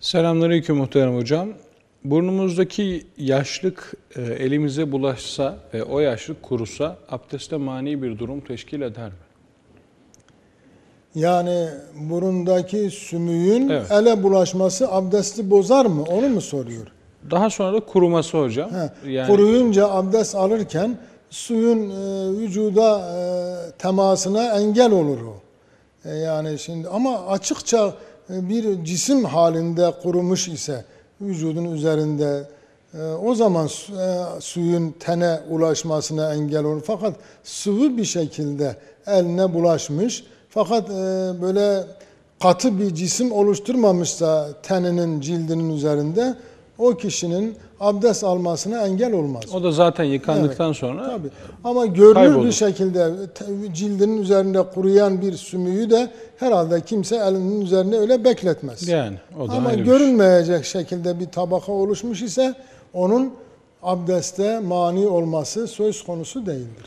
Selamünaleyküm muhterem hocam. Burnumuzdaki yaşlık e, elimize bulaşsa ve o yaşlık kurusa abdeste mani bir durum teşkil eder mi? Yani burundaki sümüğün Evet. ele bulaşması abdesti bozar mı? Onu mu soruyor? Daha sonra da kuruması hocam. He, Yani Kuruyunca abdest alırken suyun e, vücuda e, temasına engel olur o. E, yani şimdi ama açıkça bir cisim halinde kurumuş ise vücudun üzerinde e, o zaman e, suyun tene ulaşmasına engel olur. Fakat sıvı bir şekilde eline bulaşmış fakat e, böyle katı bir cisim oluşturmamışsa teninin cildinin üzerinde o kişinin abdest almasına engel olmaz. o da zaten yıkandıktan sonra Tabii. Ama görünür Kaybolur. bir şekilde cildinin üzerinde kuruyan bir sümüğü de herhalde kimse elinin üzerine öyle bekletmez. yani o da Ama şey. görünmeyecek şekilde bir tabaka oluşmuş ise onun abdeste mani olması söz konusu değildir.